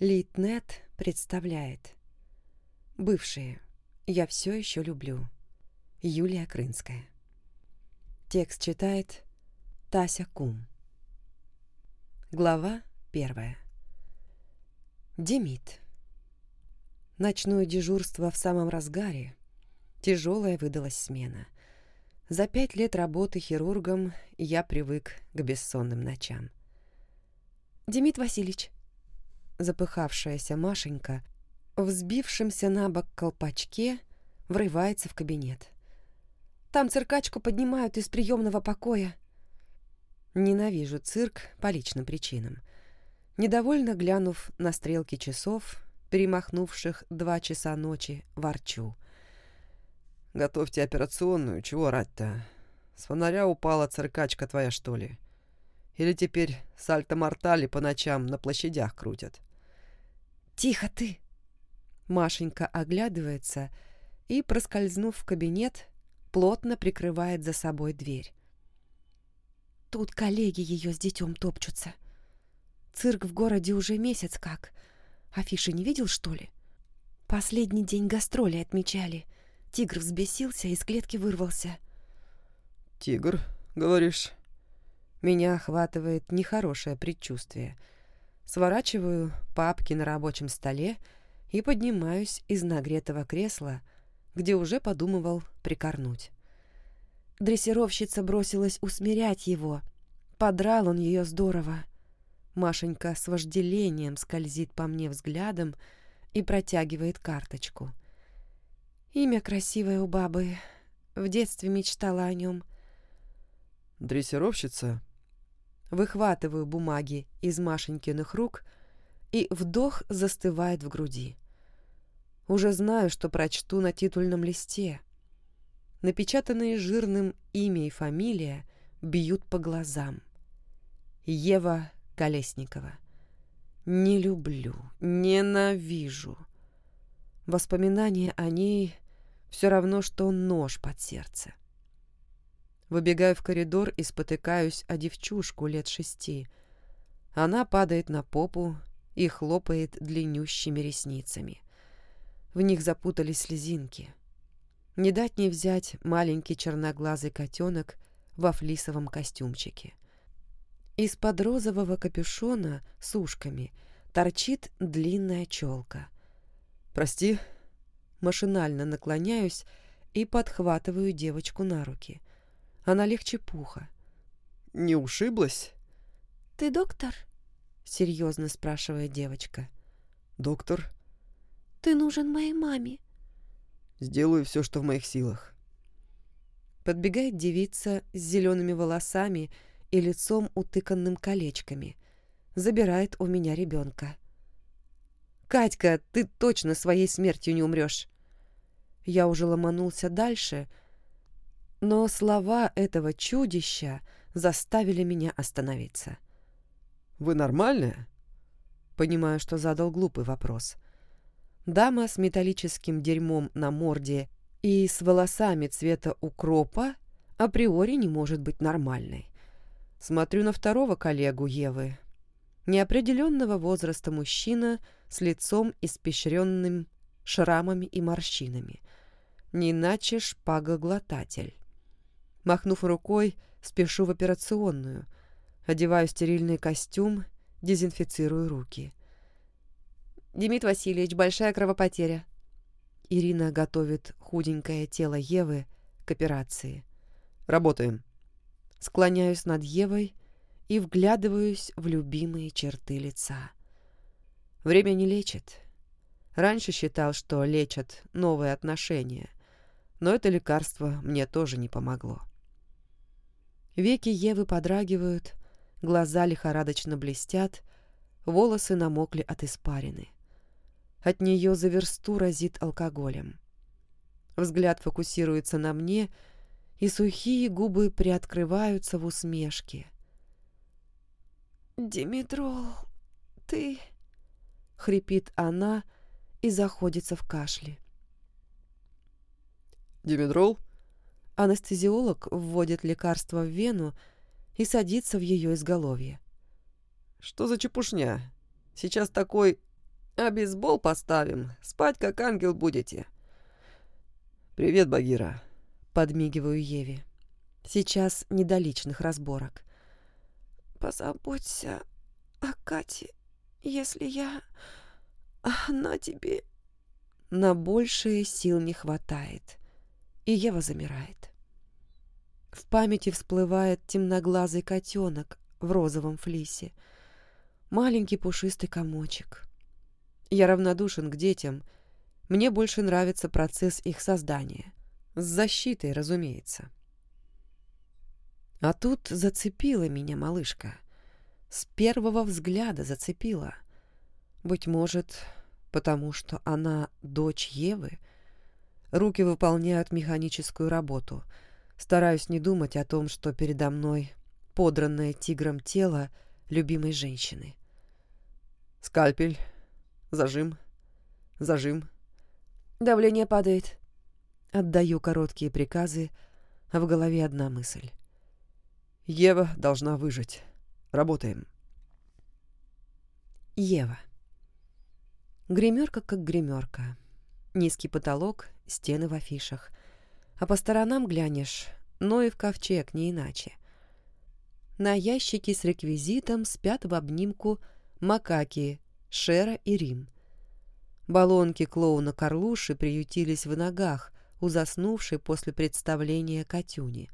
Литнет представляет Бывшие. Я все еще люблю. Юлия Крынская. Текст читает Тася Кум. Глава первая. Демид. Ночное дежурство в самом разгаре. Тяжелая выдалась смена. За пять лет работы хирургом я привык к бессонным ночам. «Демид Васильевич», запыхавшаяся Машенька, взбившимся на бок колпачке, врывается в кабинет. «Там циркачку поднимают из приемного покоя». Ненавижу цирк по личным причинам. Недовольно глянув на стрелки часов, перемахнувших два часа ночи, ворчу. «Готовьте операционную, чего рать-то? С фонаря упала циркачка твоя, что ли? Или теперь сальто-мортали по ночам на площадях крутят?» «Тихо ты!» Машенька оглядывается и, проскользнув в кабинет, плотно прикрывает за собой дверь. Тут коллеги ее с детем топчутся. Цирк в городе уже месяц как. Афиши не видел, что ли? Последний день гастроли отмечали. Тигр взбесился, из клетки вырвался. «Тигр, говоришь?» Меня охватывает нехорошее предчувствие — Сворачиваю папки на рабочем столе и поднимаюсь из нагретого кресла, где уже подумывал прикорнуть. Дрессировщица бросилась усмирять его. Подрал он ее здорово. Машенька с вожделением скользит по мне взглядом и протягивает карточку. Имя красивое у бабы. В детстве мечтала о нем. «Дрессировщица?» Выхватываю бумаги из Машенькиных рук, и вдох застывает в груди. Уже знаю, что прочту на титульном листе. Напечатанные жирным имя и фамилия бьют по глазам. Ева Колесникова. Не люблю, ненавижу. Воспоминания о ней все равно, что нож под сердце. Выбегаю в коридор и спотыкаюсь о девчушку лет шести. Она падает на попу и хлопает длиннющими ресницами. В них запутались слезинки. Не дать не взять маленький черноглазый котенок во флисовом костюмчике. Из-под розового капюшона с ушками торчит длинная челка. «Прости». Машинально наклоняюсь и подхватываю девочку на руки. Она легче пуха. «Не ушиблась?» «Ты доктор?» — серьезно спрашивает девочка. «Доктор?» «Ты нужен моей маме». «Сделаю все, что в моих силах». Подбегает девица с зелеными волосами и лицом утыканным колечками. Забирает у меня ребенка. «Катька, ты точно своей смертью не умрешь!» Я уже ломанулся дальше, — но слова этого чудища заставили меня остановиться. «Вы нормальная?» Понимаю, что задал глупый вопрос. Дама с металлическим дерьмом на морде и с волосами цвета укропа априори не может быть нормальной. Смотрю на второго коллегу Евы. Неопределенного возраста мужчина с лицом испещренным шрамами и морщинами. Не иначе шпагоглотатель. Махнув рукой, спешу в операционную. Одеваю стерильный костюм, дезинфицирую руки. «Демид Васильевич, большая кровопотеря». Ирина готовит худенькое тело Евы к операции. «Работаем». Склоняюсь над Евой и вглядываюсь в любимые черты лица. Время не лечит. Раньше считал, что лечат новые отношения, но это лекарство мне тоже не помогло. Веки Евы подрагивают, глаза лихорадочно блестят, волосы намокли от испарины. От нее за версту разит алкоголем. Взгляд фокусируется на мне, и сухие губы приоткрываются в усмешке. «Димитрол, ты...» — хрипит она и заходится в кашле. «Димедрол?» Анестезиолог вводит лекарство в вену и садится в ее изголовье. «Что за чепушня? Сейчас такой А бейсбол поставим, спать как ангел будете. Привет, Багира. Подмигиваю Еве. Сейчас не до личных разборок. Позаботься о Кате, если я... Она тебе... На большие сил не хватает, и Ева замирает. В памяти всплывает темноглазый котенок в розовом флисе. Маленький пушистый комочек. Я равнодушен к детям. Мне больше нравится процесс их создания. С защитой, разумеется. А тут зацепила меня малышка. С первого взгляда зацепила. Быть может, потому что она дочь Евы. Руки выполняют механическую работу. Стараюсь не думать о том, что передо мной подранное тигром тело любимой женщины. Скальпель, зажим, зажим. Давление падает. Отдаю короткие приказы, а в голове одна мысль. Ева должна выжить. Работаем. Ева. Гримерка как гримерка. Низкий потолок, стены в афишах. А по сторонам глянешь, но и в ковчег не иначе. На ящике с реквизитом спят в обнимку макаки Шера и Рим. Баллонки клоуна Карлуши приютились в ногах у заснувшей после представления Катюни.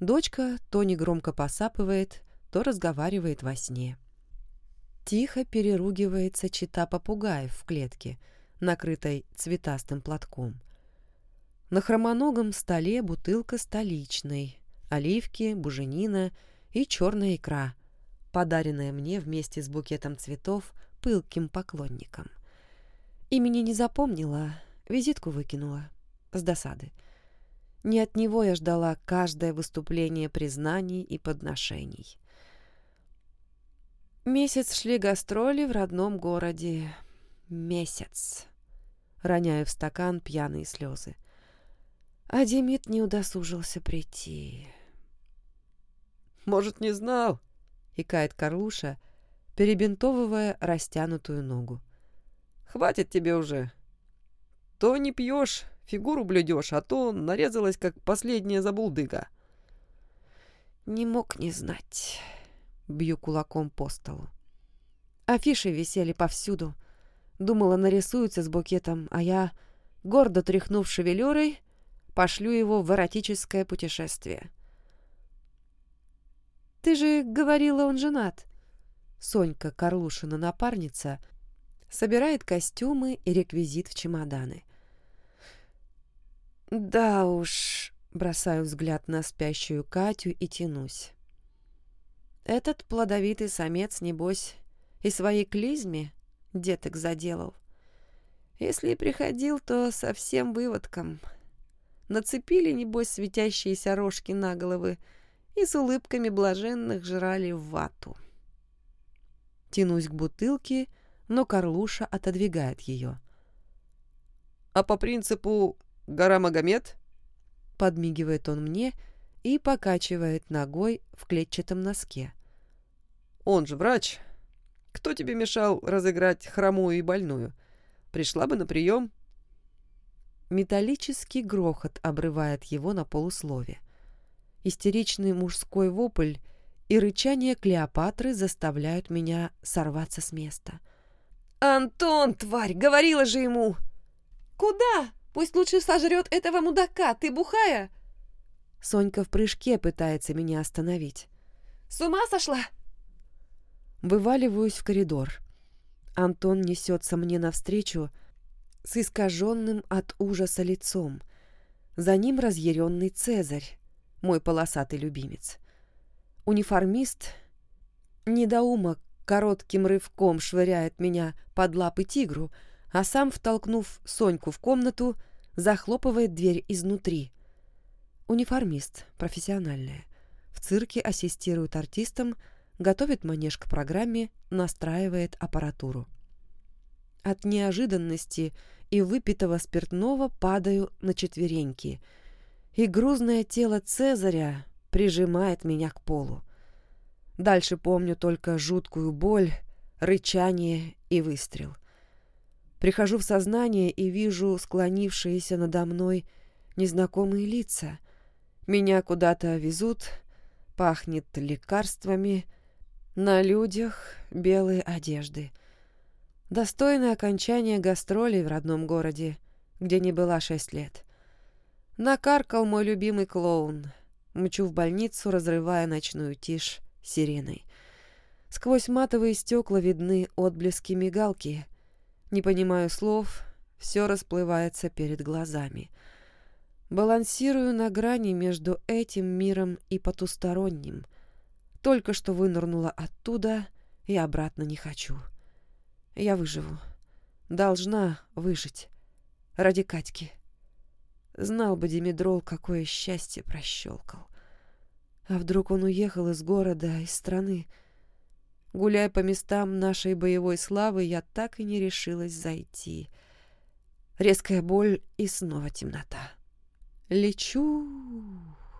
Дочка то негромко посапывает, то разговаривает во сне. Тихо переругивается чита попугаев в клетке, накрытой цветастым платком. На хромоногом столе бутылка столичной, оливки, буженина — и черная икра, подаренная мне вместе с букетом цветов пылким поклонникам. Имени не запомнила, визитку выкинула. С досады. Не от него я ждала каждое выступление признаний и подношений. Месяц шли гастроли в родном городе. Месяц. Роняю в стакан пьяные слезы. А Демид не удосужился прийти. Может, не знал?» — икает Карлуша, перебинтовывая растянутую ногу. «Хватит тебе уже. То не пьешь, фигуру блюдешь, а то нарезалась, как последняя забулдыга». «Не мог не знать», — бью кулаком по столу. Афиши висели повсюду. Думала, нарисуются с букетом, а я, гордо тряхнув шевелюрой, пошлю его в эротическое путешествие. «Ты же говорила, он женат!» Сонька, Карлушина напарница, собирает костюмы и реквизит в чемоданы. «Да уж», — бросаю взгляд на спящую Катю и тянусь. «Этот плодовитый самец, небось, и своей клизме деток заделал. Если и приходил, то совсем выводком. Нацепили, небось, светящиеся рожки на головы, — и с улыбками блаженных жрали вату. Тянусь к бутылке, но Карлуша отодвигает ее. «А по принципу гора Магомед?» Подмигивает он мне и покачивает ногой в клетчатом носке. «Он же врач. Кто тебе мешал разыграть хромую и больную? Пришла бы на прием». Металлический грохот обрывает его на полуслове истеричный мужской вопль и рычание Клеопатры заставляют меня сорваться с места. «Антон, тварь, говорила же ему!» «Куда? Пусть лучше сожрет этого мудака, ты бухая!» Сонька в прыжке пытается меня остановить. «С ума сошла?» Вываливаюсь в коридор. Антон несется мне навстречу с искаженным от ужаса лицом. За ним разъяренный Цезарь мой полосатый любимец. Униформист, недоумок, коротким рывком швыряет меня под лапы тигру, а сам, втолкнув Соньку в комнату, захлопывает дверь изнутри. Униформист, профессиональная. В цирке ассистирует артистам, готовит манеж к программе, настраивает аппаратуру. От неожиданности и выпитого спиртного падаю на четвереньки — и грузное тело Цезаря прижимает меня к полу. Дальше помню только жуткую боль, рычание и выстрел. Прихожу в сознание и вижу склонившиеся надо мной незнакомые лица. Меня куда-то везут, пахнет лекарствами, на людях белые одежды. Достойное окончание гастролей в родном городе, где не была шесть лет. Накаркал мой любимый клоун. Мчу в больницу, разрывая ночную тишь сиреной. Сквозь матовые стекла видны отблески мигалки. Не понимаю слов, все расплывается перед глазами. Балансирую на грани между этим миром и потусторонним. Только что вынырнула оттуда и обратно не хочу. Я выживу. Должна выжить. Ради Катьки. Знал бы Димедрол, какое счастье прощелкал. А вдруг он уехал из города, из страны? Гуляя по местам нашей боевой славы, я так и не решилась зайти. Резкая боль и снова темнота. Лечу,